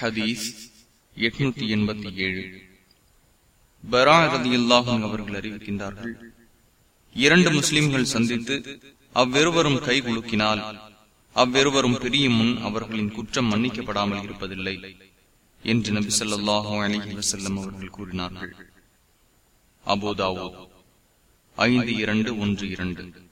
ஹதீஸ் எட்நூத்தி எண்பத்தி ஏழு. பராரதியில்லாகும் அவர்கள் அறிவிக்கின்றார்கள் இரண்டு முஸ்லிம்கள் சந்தித்து அவ்விருவரும் கை குலுக்கினால் அவ்விருவரும் பிரியும் முன் அவர்களின் குற்றம் மன்னிக்கப்படாமல் இருப்பதில்லை என்று நபி சொல்லாஹு அலி வசல்லம் அவர்கள் கூறினார்கள். அபோதாவோ ஐந்து இரண்டு ஒன்று இரண்டு.